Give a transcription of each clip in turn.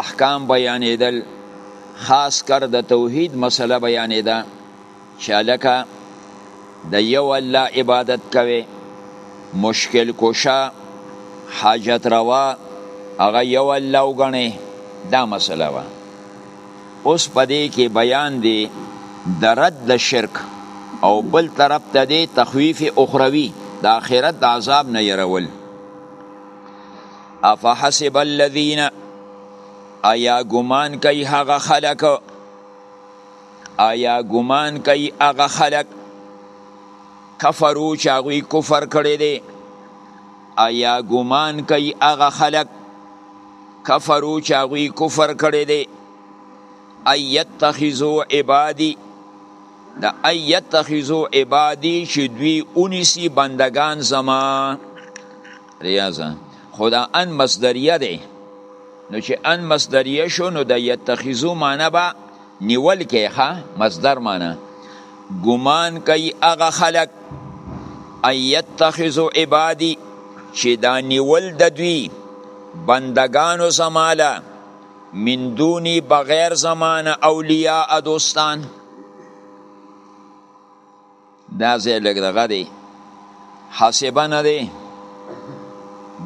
احکام بیانېدل خاص کر د توحید مسله بیانېده چې لکه د یو الله عبادت کوي مشکل کوشا حاجت روا هغه یو الله وګڼي دا مسله وه اوس په دې کې بیان دی د رد د شرک او بل طرف ته دی تخویف اخروی د آخرت د عذاب نه يرول افحسب الذین ایا ګمان کوي هغه خلک ایا ګمان کوي هغه خلک کفرو چې هغوی کفر کړی دی ایا ګمان کوي هغه خلک کفرو چې هغوی کفر کړی دی ان یتخذو عبادی د ان یتخذو عبادی چې دوی اونیسی بندگان زما ریاضه خو دا ان مصدریه دی نو چې ان مصدریه شو نو د یتخذو معنی به نیول کې ښه مصدر معنی ګمان کوي هغه خلک ان یتخذو عبادی چې دا نیول د دوی بندگانو زماله من دونی بغیر زمانه اولیاء دوستان دا ځای لږ دغه دی حسبه نه دی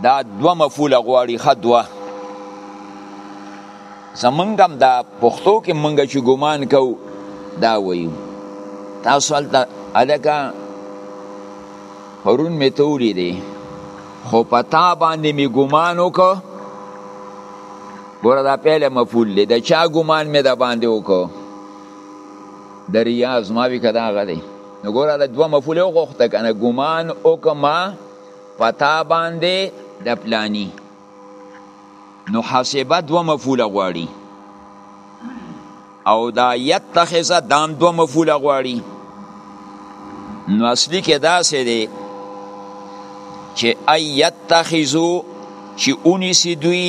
دا دوه مفعوله غواړي ښه دوه زمونږ هم دا پښتو کې مونږ چې ګمان کوو دا وایو تاسو هلته هلکه پرون مې ته ولیدې خو په تا باندې مې ګمان وکړو ګوره دا پهله مفعول دی د چا ګمان مې د باندې وکړو د ریا ازما وی کدا غدی نو ګوره د دوه مفعول او غوخته کنه ګمان او کما پتا باندې د پلانی نو حسبه دوه مفعول غواړي او دا یتخذ دام دوه مفعول غواړي نو اصلي کې دا سه دی چې ایتخذو چې اونیسی دوی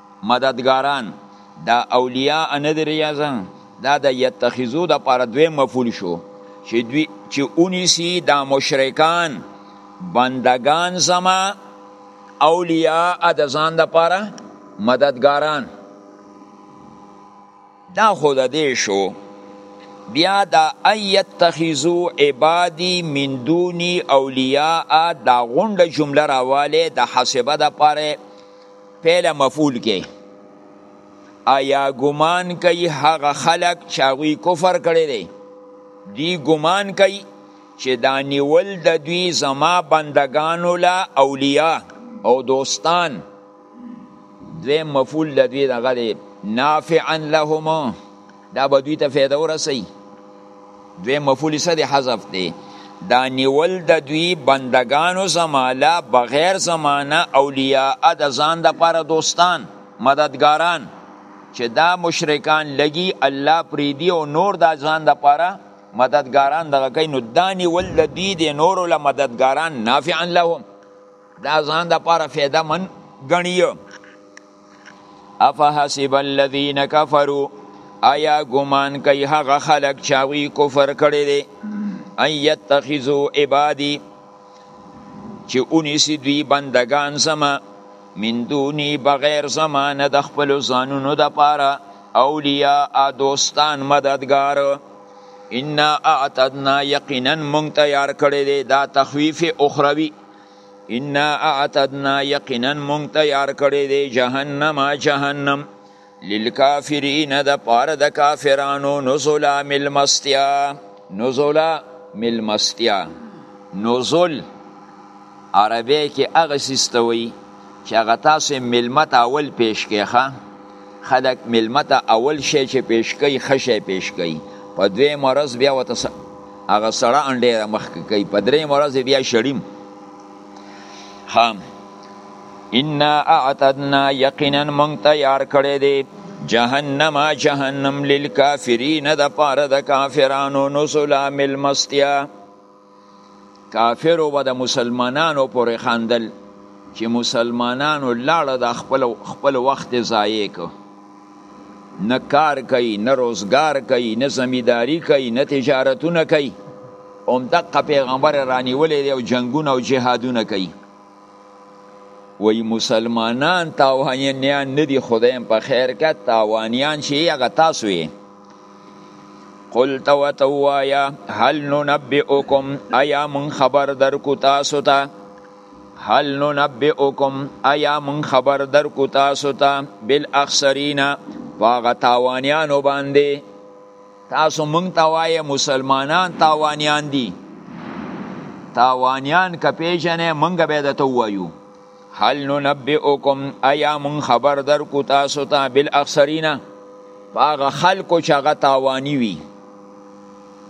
مددګاران دا اولیاء نه دی ریاضن دا د یتخذو د پاره دوی مفعول شو چې دوی چې اونیسی دا مشرکان بندگان زما اولیاء د ځان د پاره مددګاران دا خود دې شو بیا دا ایت تخیزو عبادی من دونی اولیاء دا غونډه جمله راواله د حسبه د پاره فعل مفعول کې آیا ګمان کوي هغه خلک چې هغوی کفر کړی دی دی ګمان کوي چې دا نیول د دوی زما بندگانو لا اولیاء او دوستان دوی مفعول د دوی دغه دی نافعا لهم دا به دوی ته فایده ورسوي دوی مفعول څه دی حذف دی دا نیول د دوی بندگانو زماله بغیر زمانه اولیاء د ځان د پاره دوستان مددګاران چې دا مشرکان لګي الله پریدي او نور د ځان د پاره مددګاران دغه کوي نو دا نیول د دوی د نورو له مددګاران نافعا لهم دا ځان د پاره فایده من ګڼي افحسب الذين كفروا ایا ګمان کوي هغه خلک چې هغوی کفر کړی دی ان یتخذو عبادي چې اونیسي دوی بندگان زما من دونی بغیر زما نه د خپلو ځانونو دپاره اولیاء دوستان مددګار انا اعتدنا یقینا مونږ تیار کړی دی دا تخویف اخروي انا اعتدنا یقینا مونږ تیار کړی دی جهنم جهنم للکافرین د پاره د کافرانو نزلا ملمستیا نزلا ملمستیا نزل عربی کې هغه سیستوي چې هغه تاسو ملمت اول پیش کیخه خلک ملمت اول شي چې پیش کوي خشه پیش کوي په دوی مرز بیا وته هغه سړه انډې را مخکې کوي په درې مرض بیا شړیم هم ان اعتدنا یقینا مونږ تیار کړی دی جهنم جهنم للکافرین د پاره د کافرانو نزلا ملمستیا کافر و د مسلمانانو پورې خندل چې مسلمانانو لاړه د خپل خپل وخت ضایع کو نه کار کوي نه روزګار کوي نه زمیداری کوي نه تجارتونه کوي هم دقه پیغمبر رانیولې دی او جنگونه او جهادونه کوي وای مسلمانان تاوانیان نه دي خدایم په خیر کې تاوانیان چې هغه تاسو یې قل تو توایا هل ننبئکم ایا من خبر درکو تاسو ته تا هل ننبئکم ایا من خبر درکو تاسو ته بالاخسرین پاغه تاوانیانو باندې تاسو مونږ ته وایې مسلمانان تاوانیان دي تاوانیان که پیژنې مونږ به درته ووایو هل ننبئکم ایا مونږ خبر درکو تاسو ته بالاخسرین په هغه خلکو چې هغه تاواني وي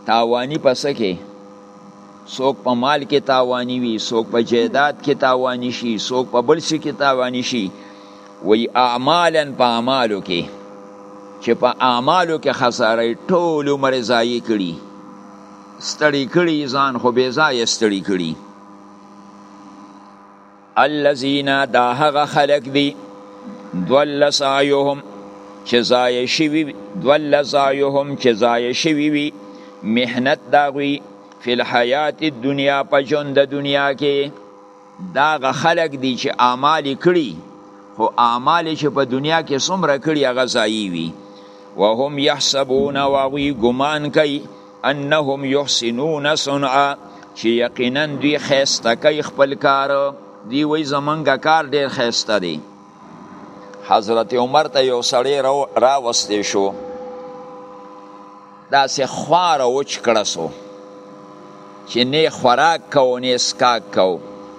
تاوانی په څه کې څوک په مال کې تاوانی وي څوک په جیداد کې تاوانی شي څوک په بل څه کې تاوانی شي وی اعمالا په اعمالو کې چې په اعمالو کې خساره ټول عمر ضایع کړي ستړي کړي ځان خو بې ځایه ستړي کړي الذين دا هغه خلق دي دول سعيهم چې ضایع شوي دول سعيهم چې ضایع شوي وي محنت داغوي فی الحیات الدنیا په ژوند د دنیا کې دا غ خلق دي چې اعمال کړي خو اعمال چې په دنیا کې څومره کړي هغه ضایع وي وهم يحسبون واغوي ګمان کوي انهم یحسنون صنعا چې یقینا دوی خیسته کوي خپل کار دی وی زمونږ کار ډیر خیسته دی حضرت عمر ته یو سړی را وستې شو داسې خوار وچ کړه سو چې نه خوراک کو نه سکاک کو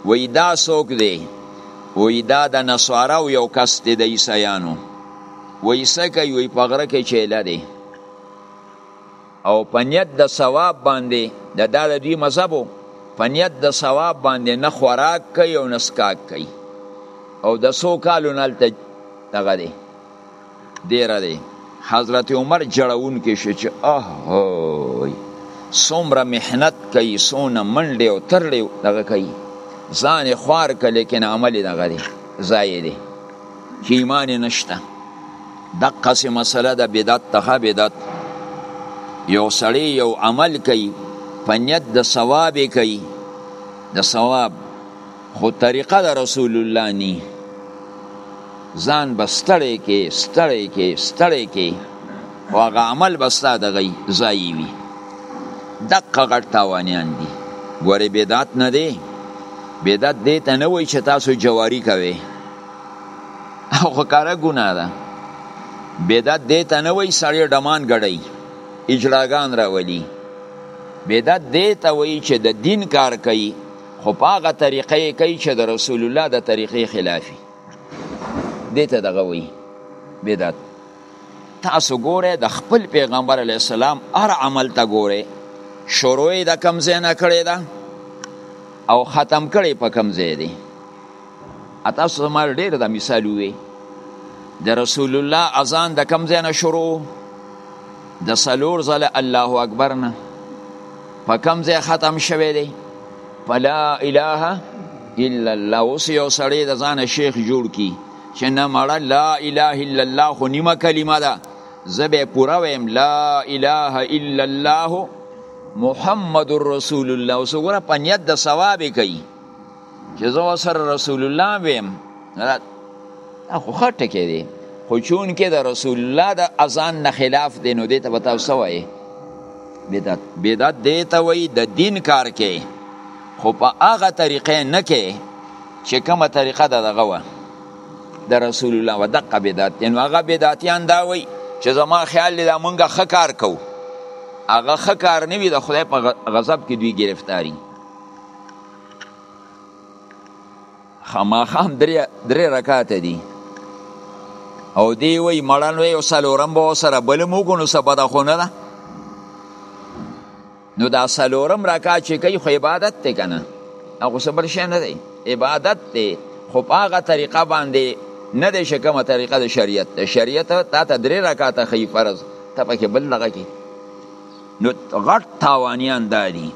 وی دا څوک دی وی دا د نصارا او یو کس دی د عیسیانو وی سکه وی په غره کې چیله دی او په نیت د ثواب باندې د دا د دوی مذهب په نیت د ثواب باندې نه خوراک کوي او نه سکاک کوي او د سو کالو نه هلته دغه دی دیره دی حضرت عمر جړون کې شو چې اوه څومره محنت کوي څونه منډې او ترړې دغه کوي ځان خوار که لیکن عمل دغه دی ځای دی چې ایمان یې نشته دقسې مسله ده بدعت ته بدعت یو سړی یو عمل کوي په نیت د ثواب یې کوي د ثواب خو طریقه د رسول الله نی ځان به ستړی کې ستړی کې ستړی کې خو هغه عمل به ستا دغه ځای وي دقه غټ تاوانیان دي ګورې بدعت نه دی بدعت دې ته نه وایي چې تاسو جواري کوئ او خو کاره ګناه ده بدعت دې ته نه وایي سړی ډمان ګړی اجراګان راولي بدعت دې ته وایي چې د دین کار کوي خو په هغه طریقه یې کوي چې د رسول الله د طریقې خلافي دې ته دغه وایي بدعت تاسو ګوره د خپل پیغمبر علی السلام هر عمل ته ګوره شروع د کم ځای نه کړی ده او ختم کړی په کم ځای دی تاسو زما ډیر دا مثال وی د رسول الله اذان د کم ځای نه شروع د سلور زله الله اکبر نه په کم ځای ختم شوه دی فلا اله الا الله اوس یو سړی د ځان شیخ جوړ کی چې نه مړه لا اله الا الله خو نیمه کلمه ده زه به پوره ویم لا اله الا الله محمد رسول الله اوس وګوره په نیت د ثواب کوي چې زه ورسره رسول الله ویم خو ښه ټکی دی خو چون کې د رسول الله د اذان نه خلاف دی نو دې ته به تاسو وایي بدعت بدعت دې ته وایي د دین کار کې خو په هغه طریقې نه کې چې کومه طریقه د دغه وه د رسول الله و دقه بدعت یعنی هغه بدعتیان دا وایي چې زما خیال دی دا مونږ ښه کار کوو هغه ښه کار نه وي د خدای په غضب کې دوی ګرفتاري خماخام درې درې رکعات دي او دی وی مړن وی او سلورم به سره بل مو کو نو سبا د خونه ده نو دا سلورم رکعات چې کوي خو عبادت ته کنه هغه څه بل شي نه دی عبادت دی خو په هغه طریقه باندې نه دی چې کومه طریقه د شریعت د شریعت تا ته درې رکعاته خی فرض ته پکې بل لغه کې نو غټ تاوانیان دادي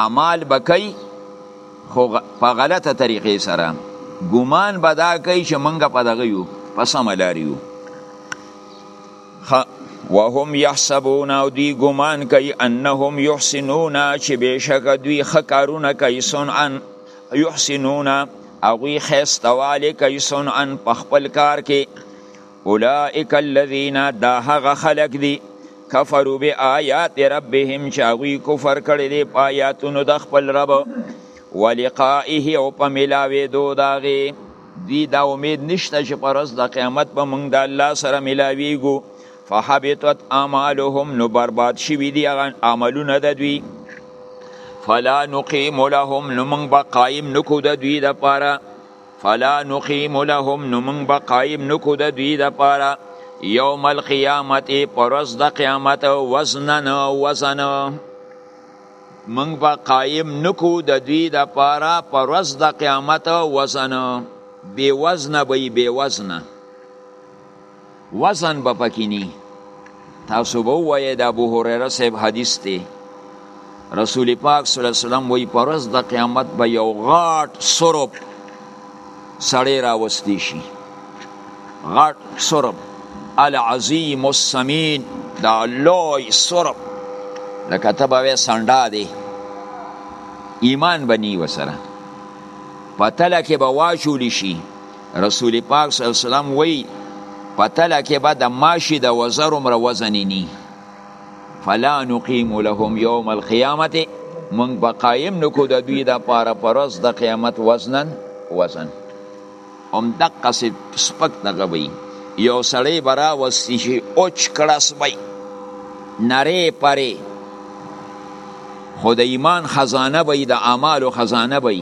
اعمال به کوي خو په غلطه طریقې سره ګمان به دا کوي چې منګه په دغه یو په سمه لار یو وهم یحسبون او دوی ګمان کوي انهم یحسنون چې بېشک دوی ښه کارونه کوي صنعا یحسنون هغوی ښایستهوالی کوي صنعا په خپل کار کې اولئک الذین دا هغه خلق دی کفروا بآیات ربهم چې هغوی کفر کړی دی په آیاتونو د خپل رب ولقائه او په ملاوېدو د هغې دوی دا امید نشته چې په ورځ د قیامت به موږ د الله سره ملاویږو فحبطت اعمالهم نو برباد شوي دي هغه عملونه د دوی فلا نقیم لهم نو موږ به قایم نکو د دوی دپاره فلا نقیم لهم نو موږ به قایم نکو د دوی دپاره یوم القیامت پر ورځ د قیامت وزنن وزن موږ به قایم نکو د دوی دپاره پر ورځ د قیامت وزن بې وزنه به بې وزنه وزن به پکې نی تاسو به وایې د ابو هريره صاحب حدیث دی رسول پاک صلی الله علیه وسلم وی پرز د قیامت به یو غاټ سرب سړی راوستی شي غاټ سرب العظیم السمین دا لوی سرب لکه ته به سنډا دی ایمان بنی وسره پتله کې به واچول شي رسول پاک صلی الله علیه وسلم وی په تله کې به د ماشي د وزر عمر وزن نی فلا نقیم لهم یوم القیامت مونږ به قایم نکو د دوی د پاره پرز د قیامت وزنن وزن هم دقه سپک دغه وی یو سړی برا وستی شي اوچ کړس وی نری پری خو د ایمان خزانه وی د اعمالو خزانه وی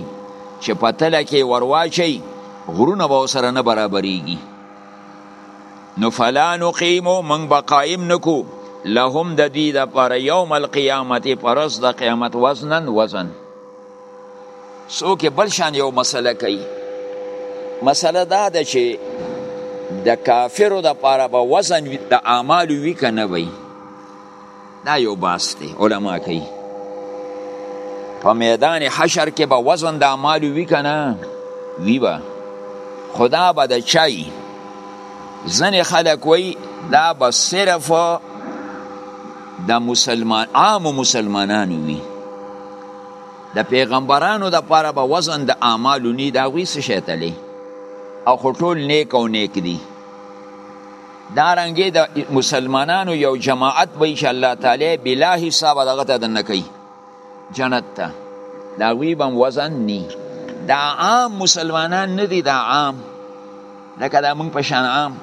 چې په تله کې ورواچي غرونه به سره نه برابرېږي نو فلا نقیمو موږ به قایم نکو لهم د دوی دپاره یوم القیامت په ورځ د قیامت وزنا وزن څوک بل شان یو مسله کوي مسله دا ده چې د کافرو دپاره به وزن د اعمالو وي که نه وي دا یو باس دی علما کوي په میدان حشر کې به وزن د اعمالو وي که نه وي به خدا به د چای ځینې خلک وایي دا به صرف د مسلمان عامو مسلمانانو وي د پیغمبرانو د پاره به وزن د اعمالو نی دا غوي څه شیتلی او خو ټول نیک او نیک دي دارنګې د دا مسلمانانو یو جماعت به چې الله تعالی بلا حساب دغه ته دننه کوي جنت ته د هغوی به هم وزن نی دا عام مسلمانان نه دي دا عام لکه دا موږ په شان عام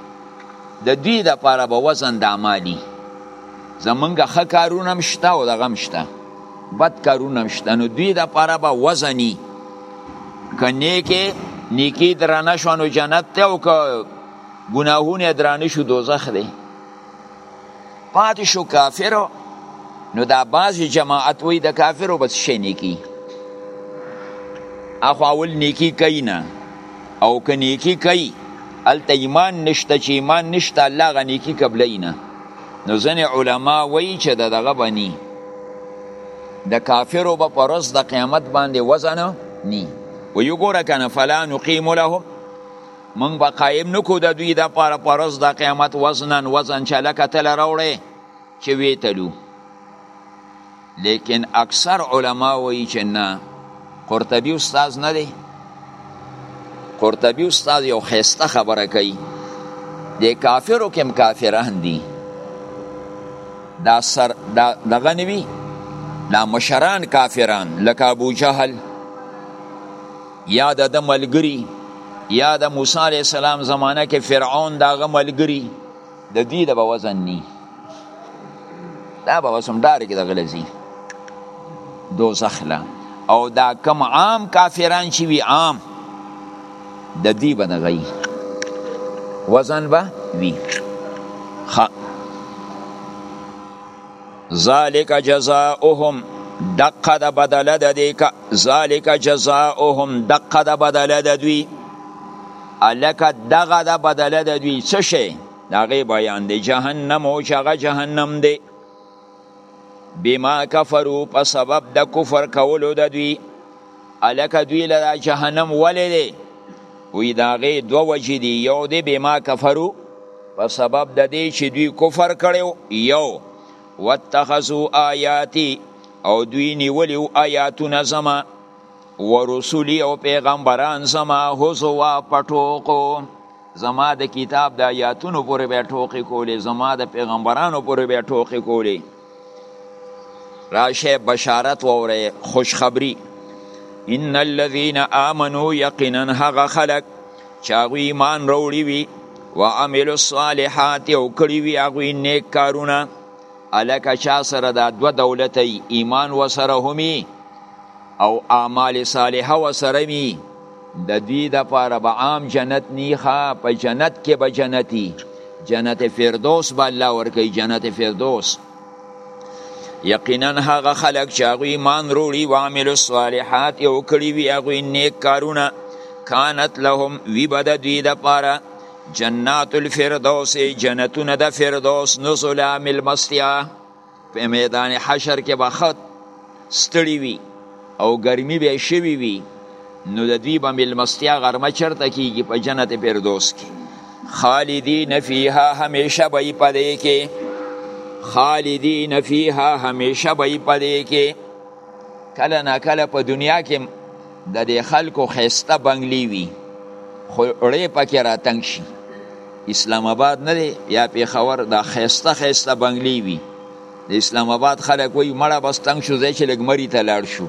د دوی دپاره به وزن د عمالي زمونږ ښه کارونه هم شته او دغه هم شته بد کارونه هم شته نو دوی دپاره به وزني که نیکې نیکي درنه شوه نو جنت ته او که ګناهونه درانه شو دوزخ دی پاتې شو کافرو نو دا بعضې جماعت وی د کافرو بس شی نیکی اخو اول نیکی کوي نه او که نیکی کوي هلته ایمان نشته چې ایمان نشته الله هغه نیکي قبلوي نه نو ځینې علما وایي چې د دغه به ني د کافرو به په ورځ د قیامت باندې وزنه ني ویو ګوره که نه فلا نقیم لهم مونږ به قائم نکو د دوی د پاره پرز د قیامت وزنن وزن چې لکه تل راوړې چې وی تلو لیکن اکثر علما وایي چې نه قرطبي استاد نه دی قرطبي استاد یو خسته خبره کوي د کافرو کم کافران دي دا سر دا دغه نوی دا مشران کافران لکه ابو جهل یا د د ملګری یا د موسی علی السلام زمانه کې فرعون داغه ملګری د دې د وزن ني دا به وسم دار کې د غلزي دوزخ لا او دا کم عام کافران چې وی عام د دې بنغي وزن به وی خ ذالک جزاؤهم دقه د بدله د دی که ذالک جزاؤهم دقه د بدله د دوی الکه دغه د بدله د دوی څه شي دغه بیان دی جهنم او چغه جهنم دی بما کفرو په سبب د کفر کولو د دوی الکه دوی له دا جهنم ولی دی وی دا غی دو وجه دی یو دی بما کفرو په سبب د دې چې دوی کفر کړو یو واتخذوا آیاتی او دوی نیولی او آیاتونه زما ورسولی او پیغمبران زما حضوا پټوقو زما د کتاب د آیاتونو پورې به ټوقې کولې زما د پیغمبرانو پورې به ټوقې کولې راشه بشارت ووره خوشخبری ان الذين امنوا يقينا هغه خلق چاغو ایمان وروړي وي وعملوا الصالحات او کړی وي هغه نیک کارونه الکه چا سره دا دو دولت ایمان وسره همي او اعمال صالحه وسره می د دوی دپاره به عام جنت نی ښه په جنت کې به جنتي جنت فردوس به الله ورکوي جنت فردوس یقینا هغه خلک چې هغوی ایمان روړي و عملو الصالحات یې وکړي وي هغوی نیک کارونه کانت لهم وي به د دوی دپاره جنات الفردوس جنتونه د فردوس نزلا ملمستیا په میدان حشر کې به خط ستړي وي او ګرمي به شوي وي نو د دوی به ملمستیا غرمه چرته کیږي په جنت فردوس کې خالدین فیها همیشه به په دې کې خالدین فیها همیشه به په دې کې کله نه کله په دنیا کې د دې خلکو خسته بنگلې وي خو اړې پکې راتنګ شي اسلام آباد نه دی یا پیښور دا خسته خسته بنگلې وي د اسلام آباد خلک وایي مړه بس تنګ شو ځای چې لږ مري ته لاړ شو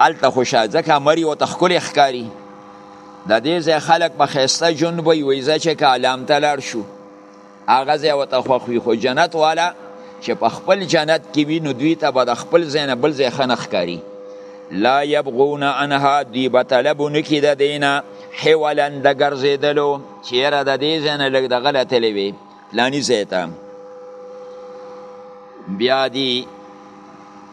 هلته خوشا ځکه مري ورته ښکلې ښکاري د دې ځای خلک په خسته ژوند وایي وایي ځای چې کالام ته لاړ شو هغه ځای ورته خوښ وي خو جنت والا چې په خپل جنت کې وي نو دوی ته به د خپل ځای نه بل ځای ښه نه ښکاري لا یبغون عنها دوی به طلب نه کړي د دې نه حولا د ګرځېدلو چې یاره د دې ځای نه لږ د غله تللی وي پلاني ځای ته بیا دي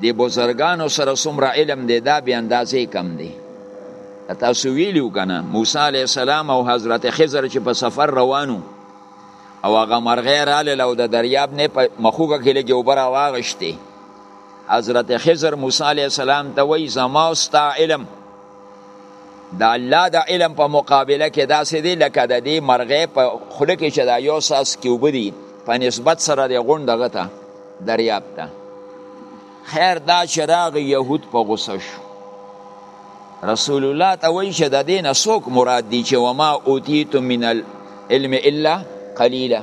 دی بزرګانو سره څومره علم دی دا بې اندازې کم دی تاسو ویلیو کنه موسی علی السلام او حضرت خضر چې په سفر روانو او هغه مرغې رااله لو د دریاب نه په مخوګه کې لګي اوبره واغشتي حضرت خضر موسی علی السلام ته وای زما او ستا علم د الله د علم په مقابله کې داسې دی لکه د دې مرغې په خوله کې چې دا یو ساس کې اوبه دي په نسبت سره د غونډ دغه ته دریاب ته خیر دا چې راغی یهود په غوسه شو رسول الله ته وایي چې د دې نه څوک مراد دي چې وما اوتیتم من العلم الا قلیلا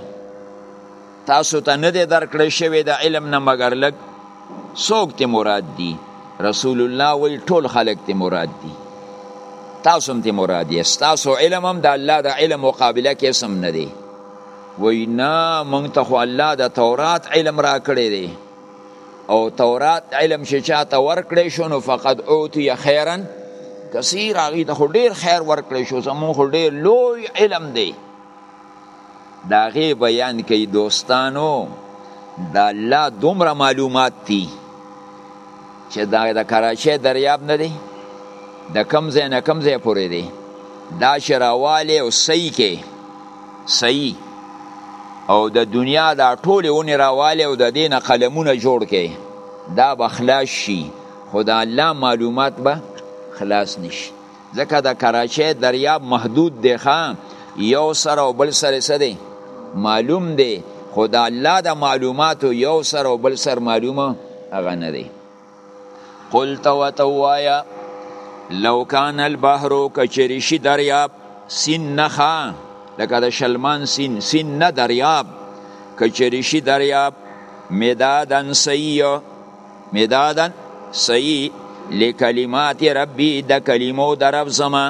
تاسو ته نه دی درکړی شوی د علم نه مګر لږ څوک تی مراد دی رسول الله وی ټول خلق تی مراد دی تاسو هم تی مراد یې تاسو علم هم د الله د علم مقابله کې سم نه دی وی نه مونږ ته خو الله د تورات علم را کړی دی او تورات علم چې چاته ورکړی شو نو فقط اوتی خیرن کثیر هغه ته ډیر خیر ورکړی شو زموږ ډیر لوی علم دی د هغې بیان کوي دوستانو د الله دومره معلومات دي چې دا د کراچۍ دریاب نه دی د کم ځای نه کم ځای پورې دی دا چې راوالی او صحیح کې صحیح او د دنیا دا ټولې ونې راوالی او د دې نه قلمونه جوړ کې دا به خلاص شي خو د الله معلومات به خلاص نشي ځکه د کراچۍ دریاب محدود دی ښه یو سر او بل سر څه دی معلوم دی خو د الله د معلوماتو یو سر او بل سر معلومه هغه نه دی قلت وتوایا لو کان البحر کچریشی دریاب سین نخا لکه د شلمان سین سین نه دریاب کچریشی دریاب مدادن سیو مدادا صحیح لکلمات ربی د کلمو د رب زما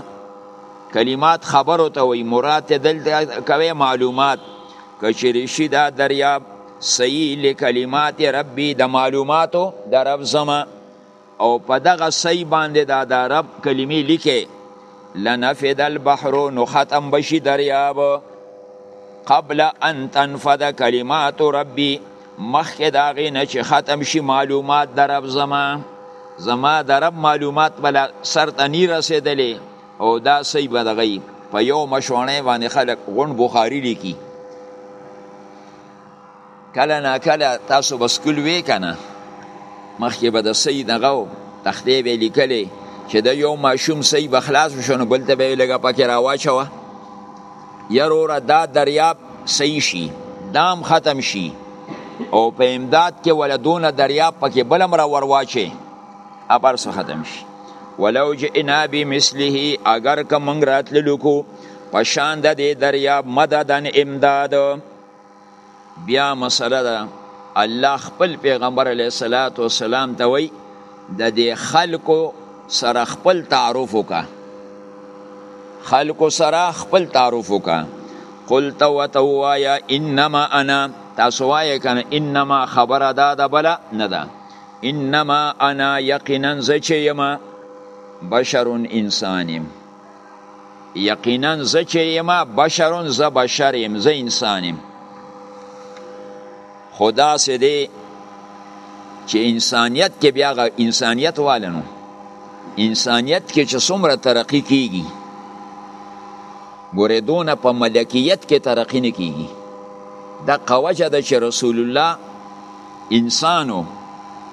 کلمات خبرو ته وي مراد ته دلته کوي معلومات کچری شي دا دریاب صحیح لکلمات ربی د معلوماتو د رب زما او په دغه صحیح باندې دا د رب کلمې لیکه لنفد البحر نو ختم بشي دریاب قبل ان تنفد کلمات ربی مخکې د هغې نه چې ختم شي معلومات د رب زما زما د رب معلومات بل سر ته نی رسېدلی او دا سی به دغی په یو مشوڼې باندې خلک غون بخاری لیکي کله نا کله تاسو بس کول وی کنه مخکې به د سی دغه تختې به لیکلې چې د یو ماشوم سی بخلاص شونه بل ته به لګه پکې راواچوه یروره دا دریاب صحیح شي دام ختم شي او په امداد کې ولا دونه دریاب پکې بلم را ورواچي ابر څه ختم شي ولو جئنا بمثله اگر که مونږ راتللو کو پشان د دې دریاب مددن امداد بیا مسله ده الله خپل پیغمبر علیه الصلاۃ والسلام ته وای د دې خلکو سره خپل تعارف وکا خلکو سره خپل تعارف وکا قل تو وتوایا انما انا تاسو وای کنه انما خبره دا ده بلا نه ده انما انا یقینا زچ یما بشر انسانیم یقینا زه چې یم بشرون زه بشر یم زه انسان یم خو داسې دی چې انسانیت کې بیا انسانیت والنو انسانیت کې چې څومره ترقی کیږي ګورې دونه په ملکیت کې ترقی نه کیږي دا قوجه ده چې رسول الله انسانو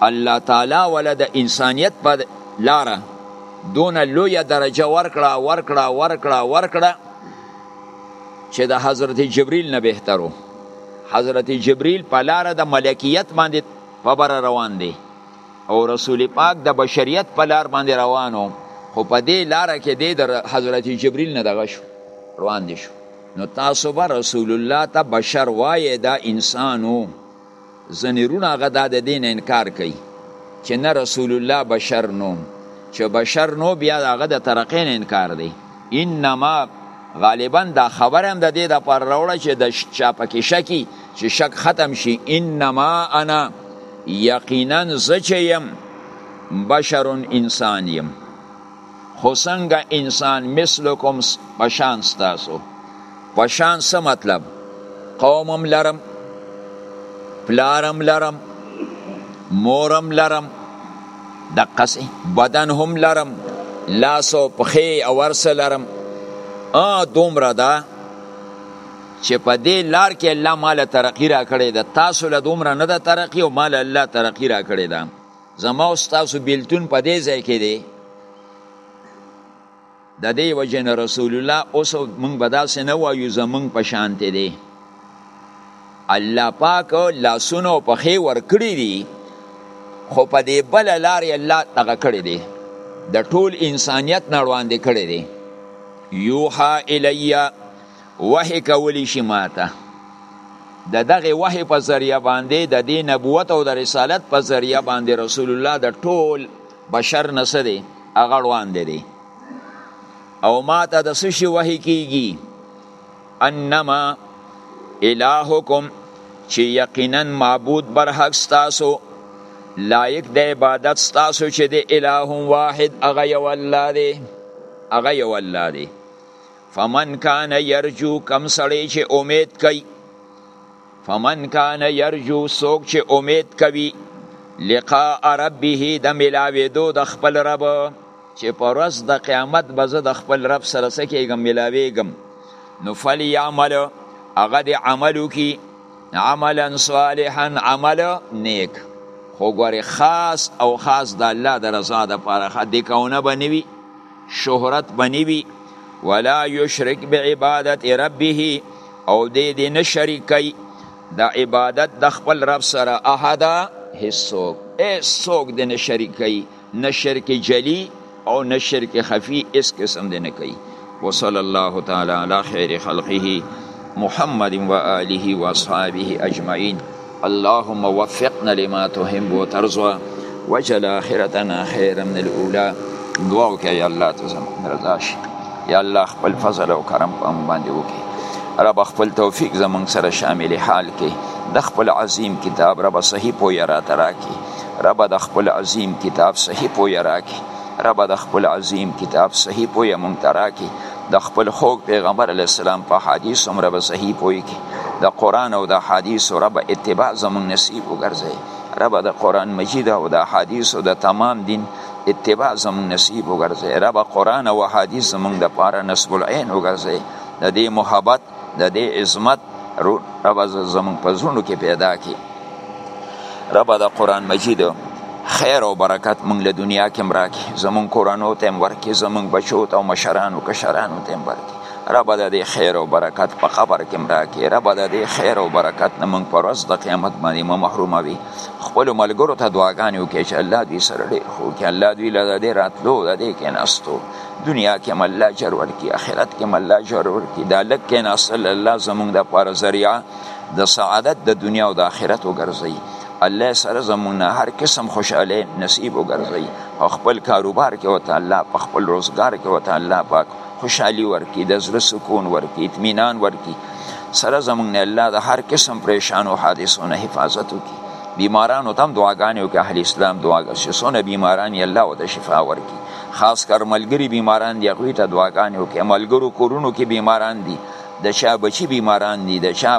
الله تعالی ولا د انسانیت په لار دون لوی درجه ورکړه ورکړه ورکړه ورکړه چې د حضرت جبرئیل نه بهترو حضرت جبرئیل په لار د ملکیت باندې په بر روان دی او رسول پاک د بشریت په لار باندې روانو خو په دې لار کې د حضرت جبرئیل نه دغه شو روان دي شو نو تاسو به رسول الله ته بشر وایې دا انسانو ځنې رونه هغه دا د دین انکار کوي چې نه رسول الله بشر نو چې بشر نو بیا هغه د ترقې نه انکار دی انما غالبا دا خبره هم د دې د پر راوړه چې د چا پکې شکی چې شک ختم شي انما انا یقینا زچیم بشر انسان یم خو څنګه انسان مثلکم پشان ستاسو پشان څه مطلب قومم لرم پلارم لرم مورم لرم د قصې بدن هم لرم لاس او پخې او ورسه لرم ا دومره ده چې په دې لار کې الله مال ترقی را کړی ده تاسو له دومره نه ده ترقی او مال الله ترقی را کړی ده زما او ستاسو بیلتون په دې ځای کې دی د دې وجه نه رسول الله اوس موږ به داسې نه وایو زموږ په شانتې دی الله پاک لاسونه او پښې ورکړي دي خو په دې بله لارې الله دغه کړی دی د ټول انسانیت نه وړاندې کړی دی یوحا الیه وحی کولی شي ماته د دغه وحی په ذریعہ باندې د دې نبوت او د رسالت په ذریعہ باندې رسول الله د ټول بشر نسه دی هغه روان دی او ماته د سشي وحی کیږي انما الهکم چې یقینا معبود بر حق ستاسو لایق د عبادت ستاسو چې د اله واحد هغه یو الله دی هغه یو الله دی فمن کان یرجو کم سړی چې امید کوي فمن کان یرجو څوک چې امید کوي لقاء ربه د ملاویدو د خپل رب چې په ورځ د قیامت به زه د خپل رب سره څه کېږم ملاویږم نو فلیعمل هغه د عمل وکړي عملا صالحا عمل نیک خو ګورې خاص او خاص د الله د رضا دپاره ښه دیکونه به نه وي شهرت بنی وی ولا یشرک بعبادت ربه او دې دې نه شریکي د عبادت د خپل رب سره احد هیڅوک هیڅوک دې نه شریکي نه شرک جلی او نه شرک خفی اس قسم دې نه کوي وصلی الله تعالی علی خیر خلقه محمد و آله و اصحابه اجمعین اللهم وفقنا لما تحب وترضى وجل آخرتنا خيرا من الأولى دعاو کې یا الله ته زموږ رضا شي یا الله خپل فضل او کرم په موږ باندې وکړي رب خپل توفیق زموږ سره شامل حال کې د خپل عظیم کتاب رب صحیح پوی را تراکي رب د خپل عظیم کتاب صحیح پوی راکي رب د خپل عظیم کتاب صحیح پوی مونږ تراکي د خپل خوږ پیغمبر علی السلام په حدیث هم رب صحیح پوی کې د قرآن او د حدیث رب اتباع زمون نصیب وګرځي رب د قرآن مجید او د حدیث او د تمام دین اتباع زمون نصیب وګرځي رب قرآن او حدیث زمون د پاره نسب العين وګرځي د دې محبت د دې عظمت رب زمون په زړونو کې پیدا کی رب د قرآن مجید خیر او برکت مونږ له دنیا کې مراکې زمونږ کورانو ته ورکې زمونږ بچو ته او مشرانو کشرانو ته ورکې رب د دې خیر او برکت په قبر کې مراکې رب د دې خیر او برکت نه موږ پر ورځ د قیامت باندې مو محروم وي خپل ملګرو ته دعاګانې وکړي چې الله دوی سره ډېر خو کې الله دوی له دې راتلو د دې کې ناستو دنیا کې هم الله اجر ورکړي آخرت کې هم الله اجر ورکړي دا لږ کې ناستل الله زموږ دپاره ذریعه د سعادت د دنیا او د آخرت وګرځوي الله سره زمونه هر قسم خوشاله نصیب وګرځي او خپل کاروبار کې وته الله په خپل روزګار کې وته الله پاک خوشحالي ورکي د زړه سکون ورکي اطمینان ورکي سره زمونږ نه الله د هر قسم پریشان او حادثو نه حفاظت وکړي بیمارانو تم دعاګانې وکړي اهل اسلام دعاګانې چې څونه بیماران یې الله ورته شفا ورکړي خاص کر ملګري بیماران دي هغوی ته دعاګانې وکړي ملګرو کورونو کې بیماران دي د چا بچي بیماران دي د چا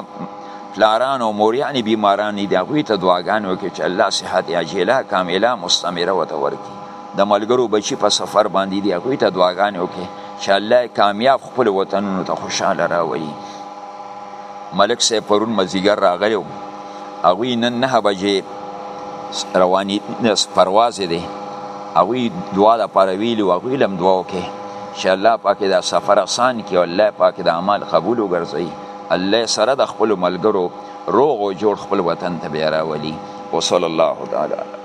پلاران او موریان بیماران دي هغوی ته دعاګانې وکړي چې الله صحت عاجله کامله مستمره ورته ورکړي د ملګرو بچی په سفر باندې دی هغوی ته دعاګانې وکړي چې الله یې کامیاب خپل وطنونو ته خوشحاله راولي ملک صاحب پرون مازدیګر راغلی و هغوی نن نهه بجې رواني پرواز دی هغوی دعا لپاره ویلي و هغوی له هم دعا وکړي چې الله پاک دا سفر اسان کړي الله پاک دا اعمال قبول وګرځوي الله سره د خپلو ملګرو روغ او جوړ خپل وطن ته بیا راولي وصلی الله تعالی علیه